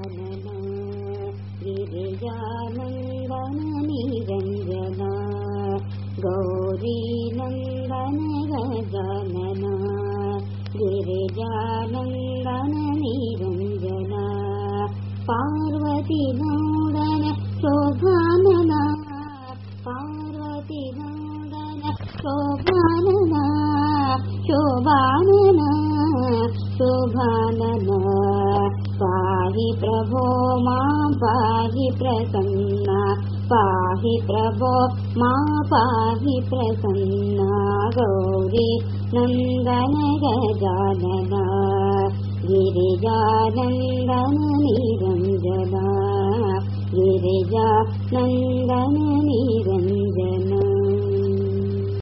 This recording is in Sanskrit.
गजानना गिरिजानन्दन निरञ्जना गौरी नन्दन गजानना गिरिजानन्दन निरञ्जना पार्वती पाहि प्रभो मा पाहि प्रसन्ना पाहि प्रभो मा पाहि प्रसन्ना गौरी नन्दन गजानना गिरिजानन्दन निरञ्जना गिरिजा नन्दन निरञ्जना